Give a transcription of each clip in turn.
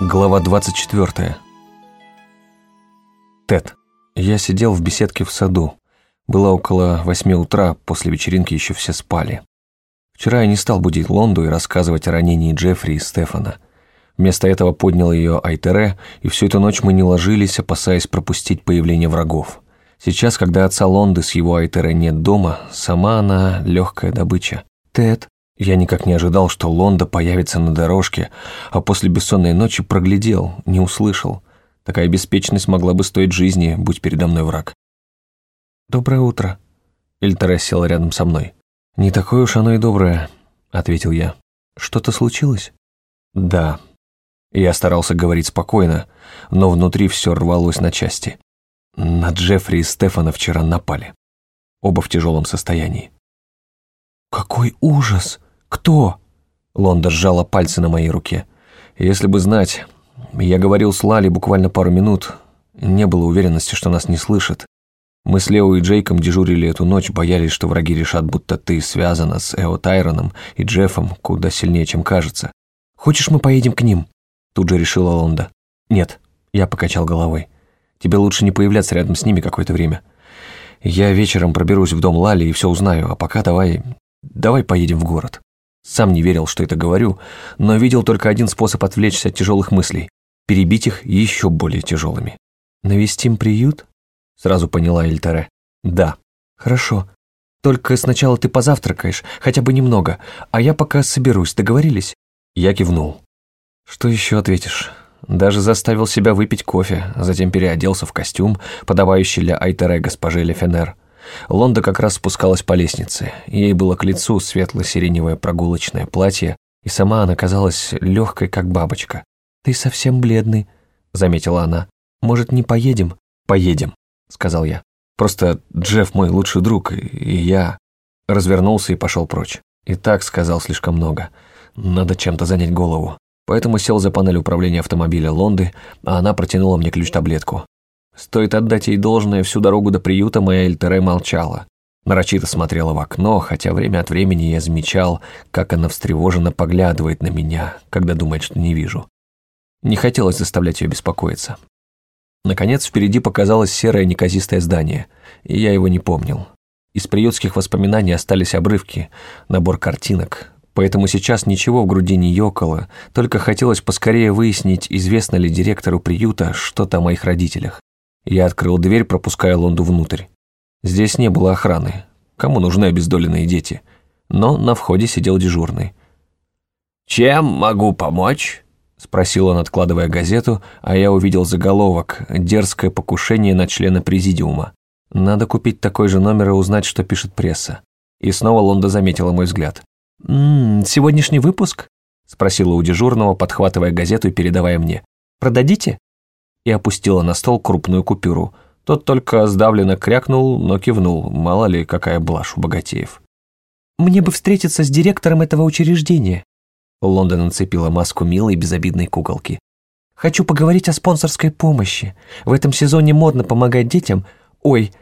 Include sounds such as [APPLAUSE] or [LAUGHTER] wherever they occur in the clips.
Глава 24. Тед. Я сидел в беседке в саду. Было около восьми утра, после вечеринки еще все спали. Вчера я не стал будить Лонду и рассказывать о ранении Джеффри и Стефана. Вместо этого поднял ее Айтере, и всю эту ночь мы не ложились, опасаясь пропустить появление врагов. Сейчас, когда отца Лонды с его Айтере нет дома, сама она легкая добыча. «Тед», я никак не ожидал, что Лонда появится на дорожке, а после бессонной ночи проглядел, не услышал. Такая беспечность могла бы стоить жизни, будь передо мной враг. «Доброе утро», — Эльтера села рядом со мной. «Не такое уж оно и доброе», — ответил я. «Что-то случилось?» «Да». Я старался говорить спокойно, но внутри все рвалось на части. На Джеффри и Стефана вчера напали. Оба в тяжелом состоянии. «Какой ужас!» «Кто?» Лонда сжала пальцы на моей руке. «Если бы знать...» Я говорил с Лали буквально пару минут. Не было уверенности, что нас не слышат. Мы с Лео и Джейком дежурили эту ночь, боялись, что враги решат, будто ты связана с Эо Тайроном и Джеффом куда сильнее, чем кажется. «Хочешь, мы поедем к ним?» Тут же решила Лонда. «Нет», я покачал головой. «Тебе лучше не появляться рядом с ними какое-то время. Я вечером проберусь в дом Лали и все узнаю, а пока давай... давай поедем в город». Сам не верил, что это говорю, но видел только один способ отвлечься от тяжелых мыслей – перебить их еще более тяжелыми. «Навестим приют?» – сразу поняла Эльтере. «Да». «Хорошо. Только сначала ты позавтракаешь, хотя бы немного, а я пока соберусь, договорились?» Я кивнул. «Что еще ответишь?» Даже заставил себя выпить кофе, затем переоделся в костюм, подавающий для Айтере госпоже Лефенер. Лонда как раз спускалась по лестнице. Ей было к лицу светло-сиреневое прогулочное платье, и сама она казалась легкой, как бабочка. «Ты совсем бледный», — заметила она. «Может, не поедем?» «Поедем», — сказал я. «Просто Джефф мой лучший друг, и я...» Развернулся и пошел прочь. И так сказал слишком много. Надо чем-то занять голову. Поэтому сел за панель управления автомобиля Лонды, а она протянула мне ключ-таблетку. Стоит отдать ей должное, всю дорогу до приюта моя Эльтере молчала. Нарочито смотрела в окно, хотя время от времени я замечал, как она встревоженно поглядывает на меня, когда думает, что не вижу. Не хотелось заставлять ее беспокоиться. Наконец, впереди показалось серое неказистое здание, и я его не помнил. Из приютских воспоминаний остались обрывки, набор картинок, поэтому сейчас ничего в груди не ёкало, только хотелось поскорее выяснить, известно ли директору приюта что-то о моих родителях. Я открыл дверь, пропуская Лонду внутрь. Здесь не было охраны. Кому нужны обездоленные дети? Но на входе сидел дежурный. «Чем могу помочь?» — спросил он, откладывая газету, а я увидел заголовок «Дерзкое покушение на члена президиума». Надо купить такой же номер и узнать, что пишет пресса. И снова Лонда заметила мой взгляд. «М -м, сегодняшний выпуск?» — спросила у дежурного, подхватывая газету и передавая мне. «Продадите?» И опустила на стол крупную купюру. Тот только сдавленно крякнул, но кивнул, мало ли какая блажь у богатеев. «Мне бы встретиться с директором этого учреждения», Лондон нацепила маску милой безобидной куколки. «Хочу поговорить о спонсорской помощи. В этом сезоне модно помогать детям. Ой!»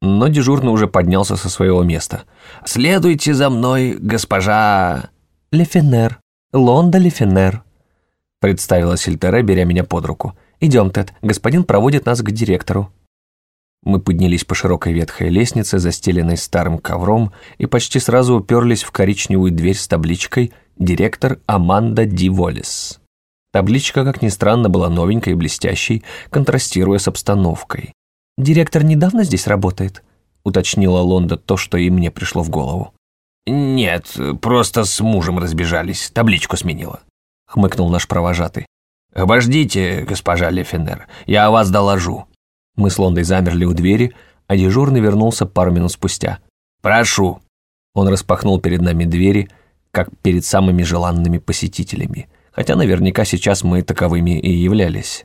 Но дежурный уже поднялся со своего места. «Следуйте за мной, госпожа...» «Лефенер. Лонда Лефенер», — представила Сильтере, беря меня под руку. «Идем, Тед, господин проводит нас к директору». Мы поднялись по широкой ветхой лестнице, застеленной старым ковром, и почти сразу уперлись в коричневую дверь с табличкой «Директор Аманда Ди Воллес». Табличка, как ни странно, была новенькой и блестящей, контрастируя с обстановкой. «Директор недавно здесь работает?» — уточнила Лонда то, что и мне пришло в голову. «Нет, просто с мужем разбежались, табличку сменила», — хмыкнул наш провожатый. «Обождите, госпожа Лефенер, я о вас доложу». Мы с Лондой замерли у двери, а дежурный вернулся пару минут спустя. «Прошу». Он распахнул перед нами двери, как перед самыми желанными посетителями, хотя наверняка сейчас мы таковыми и являлись.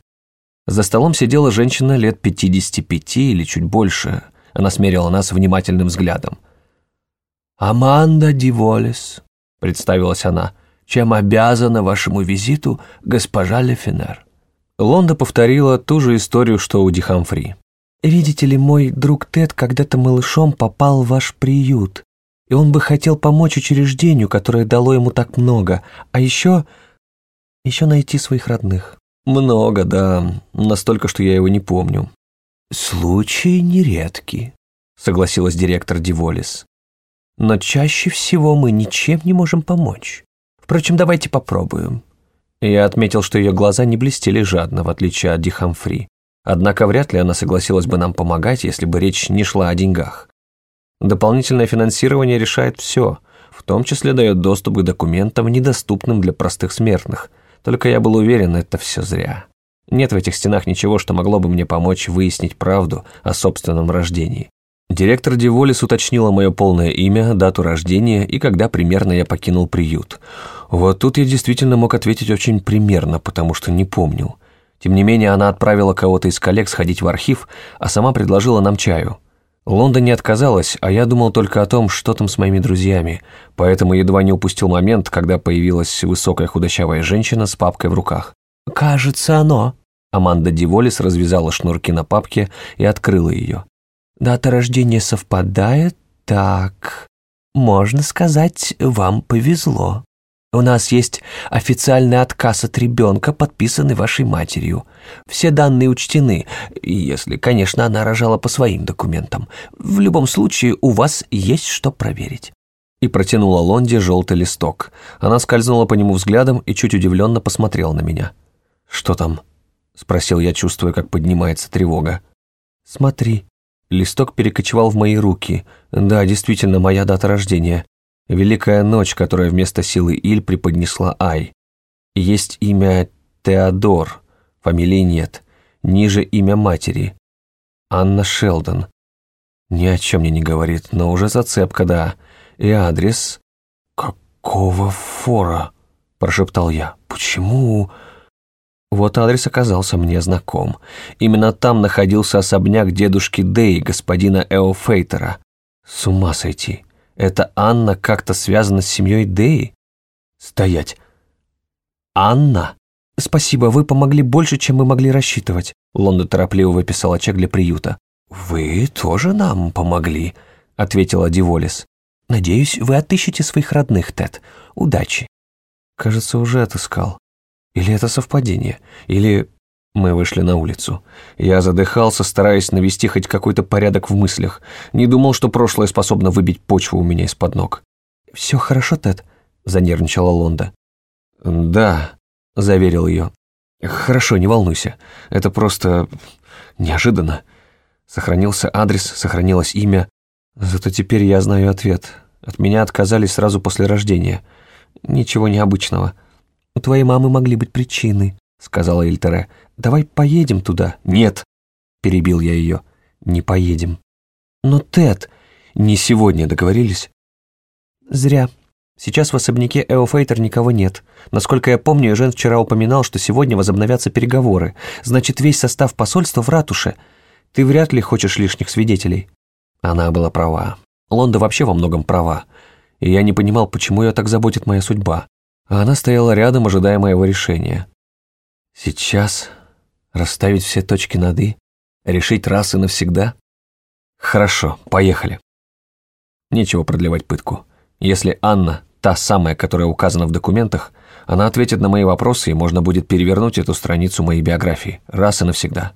За столом сидела женщина лет 55 или чуть больше. Она смерила нас внимательным взглядом. «Аманда Диволес», — представилась она, — чем обязана вашему визиту госпожа Лефинер». Лонда повторила ту же историю, что у Ди Хамфри. «Видите ли, мой друг Тед когда-то малышом попал в ваш приют, и он бы хотел помочь учреждению, которое дало ему так много. А еще...» Еще найти своих родных. Много, да. Настолько, что я его не помню. Случаи нередки, согласилась директор Диволис. Но чаще всего мы ничем не можем помочь. Впрочем, давайте попробуем. Я отметил, что ее глаза не блестели жадно, в отличие от Дихамфри. Однако вряд ли она согласилась бы нам помогать, если бы речь не шла о деньгах. Дополнительное финансирование решает все, в том числе дает доступ к документам, недоступным для простых смертных. Только я был уверен, это все зря. Нет в этих стенах ничего, что могло бы мне помочь выяснить правду о собственном рождении. Директор Диволис уточнила мое полное имя, дату рождения и когда примерно я покинул приют. Вот тут я действительно мог ответить очень примерно, потому что не помнил. Тем не менее, она отправила кого-то из коллег сходить в архив, а сама предложила нам чаю. Лонда не отказалась, а я думал только о том, что там с моими друзьями, поэтому едва не упустил момент, когда появилась высокая худощавая женщина с папкой в руках. «Кажется, оно». Аманда Диволис развязала шнурки на папке и открыла ее. «Дата рождения совпадает? Так, можно сказать, вам повезло». У нас есть официальный отказ от ребенка, подписанный вашей матерью. Все данные учтены, если, конечно, она рожала по своим документам. В любом случае, у вас есть что проверить». И протянула Лонде желтый листок. Она скользнула по нему взглядом и чуть удивленно посмотрела на меня. «Что там?» — спросил я, чувствуя, как поднимается тревога. «Смотри». Листок перекочевал в мои руки. Да, действительно, моя дата рождения. Великая ночь, которая вместо силы Иль преподнесла Ай. Есть имя Теодор, фамилии нет. Ниже имя матери. Анна Шелдон. Ни о чем мне не говорит, но уже зацепка, да. И адрес. «Какого фора?» – прошептал я. «Почему?» Вот адрес оказался мне знаком. Именно там находился особняк дедушки Дэй, господина Эофейтера. С ума сойти. Это Анна как-то связана с семьей Дэи? Стоять. Анна? Спасибо, вы помогли больше, чем мы могли рассчитывать. Лонда торопливо выписала чек для приюта. Вы тоже нам помогли, ответила Диволис. Надеюсь, вы отыщете своих родных, Тед. Удачи. Кажется, уже отыскал. Или это совпадение? Или мы вышли на улицу. Я задыхался, стараясь навести хоть какой-то порядок в мыслях. Не думал, что прошлое способно выбить почву у меня из-под ног. «Все хорошо, Тед?» – занервничала Лонда. «Да», – заверил ее. «Хорошо, не волнуйся. Это просто... неожиданно. Сохранился адрес, сохранилось имя. Зато теперь я знаю ответ. От меня отказались сразу после рождения. Ничего необычного». «У твоей мамы могли быть причины», – сказала Эльтере. Давай поедем туда». «Нет», — перебил я ее, — «не поедем». «Но, Тед, не сегодня договорились?» «Зря. Сейчас в особняке Эофейтер никого нет. Насколько я помню, Жен вчера упоминал, что сегодня возобновятся переговоры. Значит, весь состав посольства в ратуше. Ты вряд ли хочешь лишних свидетелей». Она была права. Лонда вообще во многом права. И я не понимал, почему ее так заботит моя судьба. А она стояла рядом, ожидая моего решения. Сейчас Расставить все точки над «и»? Решить раз и навсегда? Хорошо, поехали. Нечего продлевать пытку. Если Анна, та самая, которая указана в документах, она ответит на мои вопросы, и можно будет перевернуть эту страницу моей биографии раз и навсегда.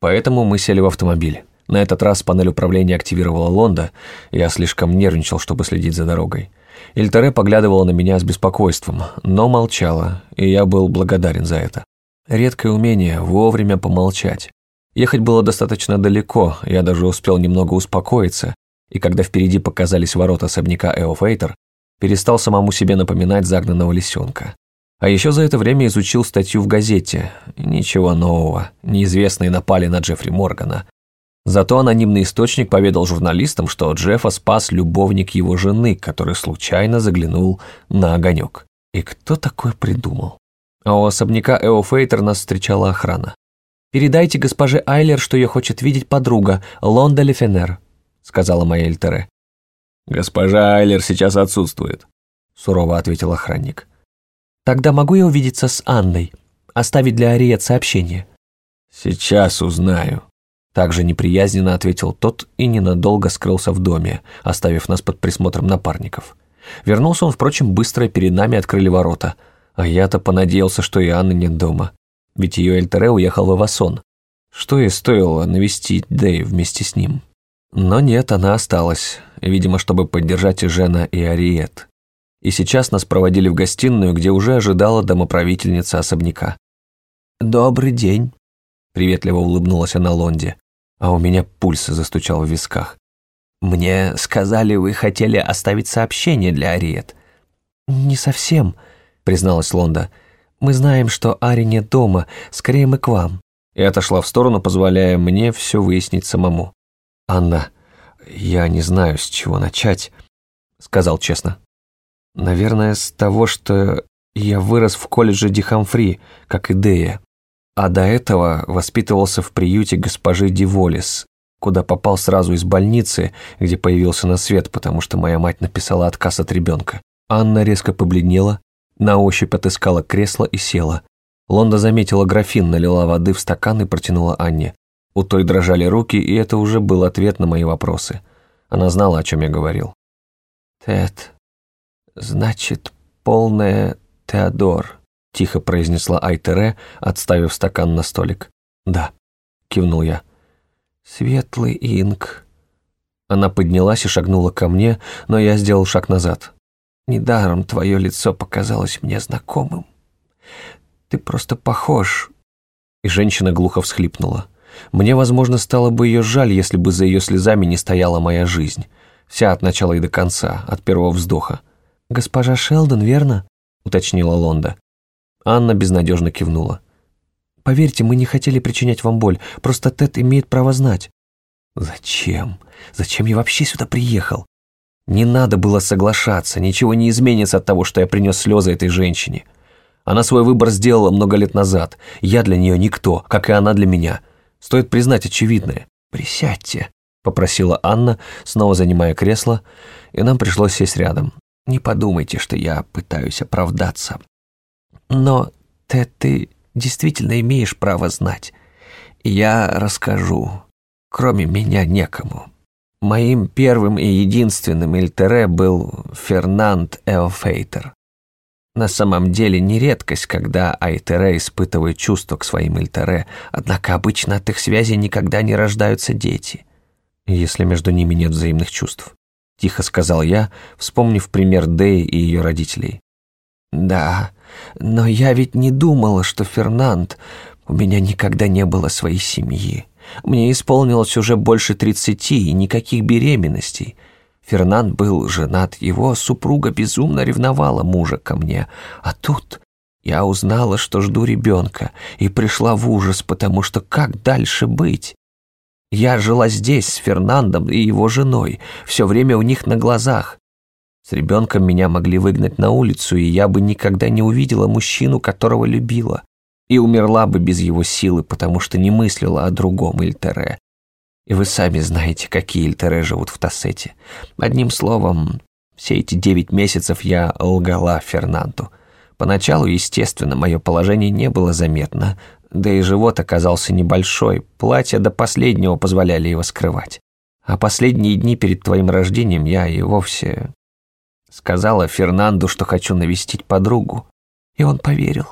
Поэтому мы сели в автомобиль. На этот раз панель управления активировала Лонда, я слишком нервничал, чтобы следить за дорогой. Ильтере поглядывала на меня с беспокойством, но молчала, и я был благодарен за это. Редкое умение вовремя помолчать. Ехать было достаточно далеко, я даже успел немного успокоиться, и когда впереди показались ворота особняка Эофейтер, перестал самому себе напоминать загнанного лисенка. А еще за это время изучил статью в газете. Ничего нового. Неизвестные напали на Джеффри Моргана. Зато анонимный источник поведал журналистам, что Джеффа спас любовник его жены, который случайно заглянул на огонек. И кто такой придумал? а у особняка Эофейтер нас встречала охрана. «Передайте госпоже Айлер, что ее хочет видеть подруга, Лонда Лефенер», — сказала моя Эльтере. «Госпожа Айлер сейчас отсутствует», — сурово ответил охранник. «Тогда могу я увидеться с Анной? Оставить для Ариет сообщение?» «Сейчас узнаю», — также неприязненно ответил тот и ненадолго скрылся в доме, оставив нас под присмотром напарников. Вернулся он, впрочем, быстро, перед нами открыли ворота — А я-то понадеялся, что и Анны нет дома. Ведь ее Эльтере уехал в Авасон. Что ей стоило навестить Дэйв вместе с ним? Но нет, она осталась, видимо, чтобы поддержать и Жена, и Ариет. И сейчас нас проводили в гостиную, где уже ожидала домоправительница особняка. «Добрый день», — приветливо улыбнулась она Лонде, а у меня пульс застучал в висках. «Мне сказали, вы хотели оставить сообщение для Ариет». «Не совсем», — призналась Лонда. «Мы знаем, что Ари нет дома, скорее мы к вам». И отошла в сторону, позволяя мне все выяснить самому. «Анна, я не знаю, с чего начать», — сказал честно. «Наверное, с того, что я вырос в колледже Дихамфри, как и Дея, а до этого воспитывался в приюте госпожи Диволис, куда попал сразу из больницы, где появился на свет, потому что моя мать написала отказ от ребенка. Анна резко побледнела, на ощупь отыскала кресло и села. Лонда заметила графин, налила воды в стакан и протянула Анне. У той дрожали руки, и это уже был ответ на мои вопросы. Она знала, о чем я говорил. «Тед, значит, полная Теодор», — тихо произнесла Айтере, отставив стакан на столик. «Да», — кивнул я. «Светлый инк». Она поднялась и шагнула ко мне, но я сделал шаг назад. «Недаром твое лицо показалось мне знакомым. Ты просто похож». И женщина глухо всхлипнула. Мне, возможно, стало бы ее жаль, если бы за ее слезами не стояла моя жизнь. Вся от начала и до конца, от первого вздоха. «Госпожа Шелдон, верно?» — уточнила Лонда. Анна безнадежно кивнула. «Поверьте, мы не хотели причинять вам боль, просто Тед имеет право знать». «Зачем? Зачем я вообще сюда приехал? Не надо было соглашаться, ничего не изменится от того, что я принес слезы этой женщине. Она свой выбор сделала много лет назад. Я для нее никто, как и она для меня. Стоит признать очевидное. «Присядьте», — попросила Анна, снова занимая кресло, и нам пришлось сесть рядом. «Не подумайте, что я пытаюсь оправдаться. Но, Тед, ты действительно имеешь право знать. Я расскажу. Кроме меня некому. Моим первым и единственным Эльтере был Фернанд Эофейтер. На самом деле не редкость, когда Айтере испытывают чувства к своим Эльтере, однако обычно от их связи никогда не рождаются дети. Если между ними нет взаимных чувств. Тихо сказал я, вспомнив пример Дэи и ее родителей. Да, но я ведь не думала, что Фернанд... У меня никогда не было своей семьи. Мне исполнилось уже больше тридцати, и никаких беременностей — Фернанд был женат, его супруга безумно ревновала мужа ко мне. А тут я узнала, что жду ребенка, и пришла в ужас, потому что как дальше быть? Я жила здесь с Фернандом и его женой, все время у них на глазах. С ребенком меня могли выгнать на улицу, и я бы никогда не увидела мужчину, которого любила, и умерла бы без его силы, потому что не мыслила о другом Ильтере. И вы сами знаете, какие Ильтере живут в Тассете. Одним словом, все эти девять месяцев я лгала Фернанду. Поначалу, естественно, мое положение не было заметно, да и живот оказался небольшой, платья до последнего позволяли его скрывать. А последние дни перед твоим рождением я и вовсе сказала Фернанду, что хочу навестить подругу, и он поверил.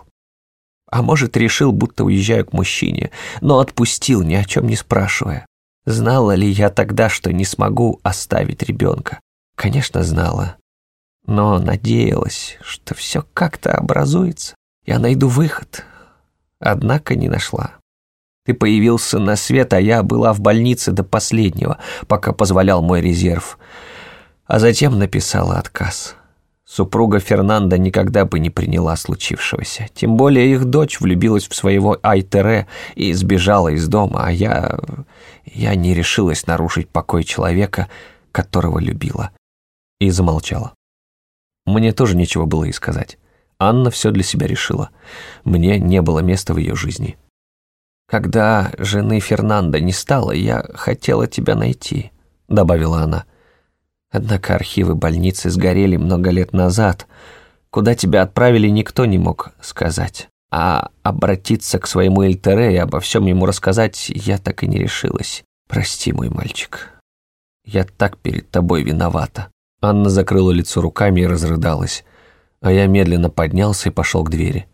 А может, решил, будто уезжаю к мужчине, но отпустил, ни о чем не спрашивая. Знала ли я тогда, что не смогу оставить ребенка? Конечно, знала. Но надеялась, что все как-то образуется. Я найду выход. Однако не нашла. Ты появился на свет, а я была в больнице до последнего, пока позволял мой резерв. А затем написала отказ. Супруга Фернанда никогда бы не приняла случившегося. Тем более их дочь влюбилась в своего Айтере и сбежала из дома, а я... я не решилась нарушить покой человека, которого любила. И замолчала. Мне тоже нечего было и сказать. Анна все для себя решила. Мне не было места в ее жизни. «Когда жены Фернанда не стало, я хотела тебя найти», — добавила она. — Однако архивы больницы сгорели много лет назад. Куда тебя отправили, никто не мог сказать. А обратиться к своему Эльтере и обо всем ему рассказать я так и не решилась. Прости, мой мальчик. Я так перед тобой виновата. Анна закрыла лицо руками и разрыдалась. а я медленно поднялся и пошел к двери.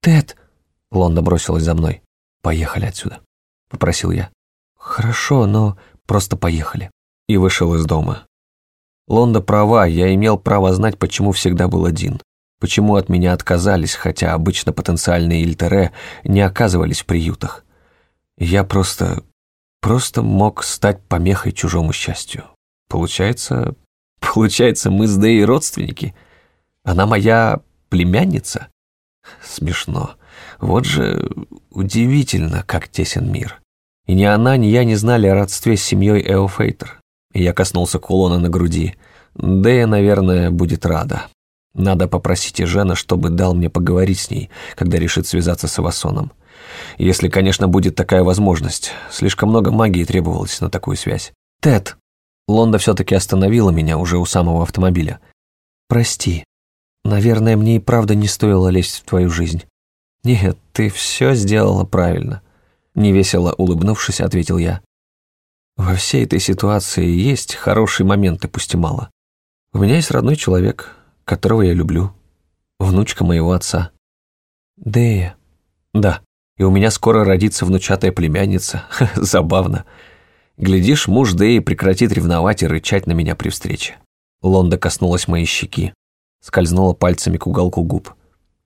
«Тед!» — Лонда бросилась за мной. «Поехали отсюда», — попросил я. «Хорошо, но просто поехали». И вышел из дома. Лонда права, я имел право знать, почему всегда был один. Почему от меня отказались, хотя обычно потенциальные Ильтере не оказывались в приютах. Я просто... просто мог стать помехой чужому счастью. Получается... Получается, мы с Дэй родственники. Она моя племянница? Смешно. Вот же удивительно, как тесен мир. И ни она, ни я не знали о родстве с семьей Эофейтер. Я коснулся кулона на груди. Дэя, наверное, будет рада. Надо попросить Ижена, чтобы дал мне поговорить с ней, когда решит связаться с Авасоном. Если, конечно, будет такая возможность. Слишком много магии требовалось на такую связь. «Тед!» Лонда все-таки остановила меня уже у самого автомобиля. «Прости. Наверное, мне и правда не стоило лезть в твою жизнь». «Нет, ты все сделала правильно», — невесело улыбнувшись, ответил я. «Во всей этой ситуации есть хорошие моменты, пусть и мало. У меня есть родной человек, которого я люблю, внучка моего отца». «Дея?» «Да, и у меня скоро родится внучатая племянница. [LAUGHS] Забавно. Глядишь, муж Дэи прекратит ревновать и рычать на меня при встрече». Лонда коснулась моей щеки, скользнула пальцами к уголку губ.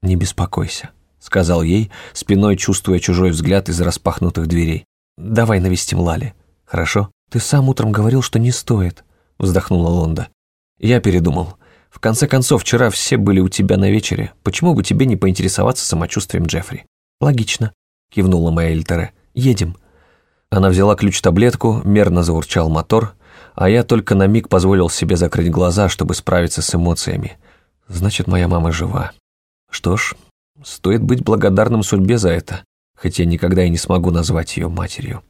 «Не беспокойся», — сказал ей, спиной чувствуя чужой взгляд из распахнутых дверей. «Давай навестим Лали, хорошо?» «Ты сам утром говорил, что не стоит», — вздохнула Лонда. «Я передумал. В конце концов, вчера все были у тебя на вечере. Почему бы тебе не поинтересоваться самочувствием Джеффри?» «Логично», — кивнула моя Эльтере. «Едем». Она взяла ключ-таблетку, мерно заурчал мотор, а я только на миг позволил себе закрыть глаза, чтобы справиться с эмоциями. Значит, моя мама жива. Что ж, стоит быть благодарным судьбе за это, хотя никогда и не смогу назвать ее матерью.